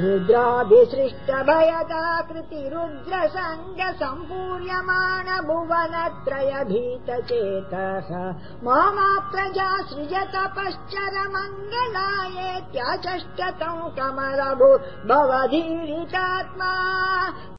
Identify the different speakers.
Speaker 1: रुद्राभिसृष्टभयदाकृति रुद्रसङ्ग सम्पूर्यमाण भुवनत्रयभीतचेतः मा प्रजा सृजतपश्चरमङ्गलायेत्याचष्ट मङ्गलायेत्याचष्टतौ कमलभु भवधीरितात्मा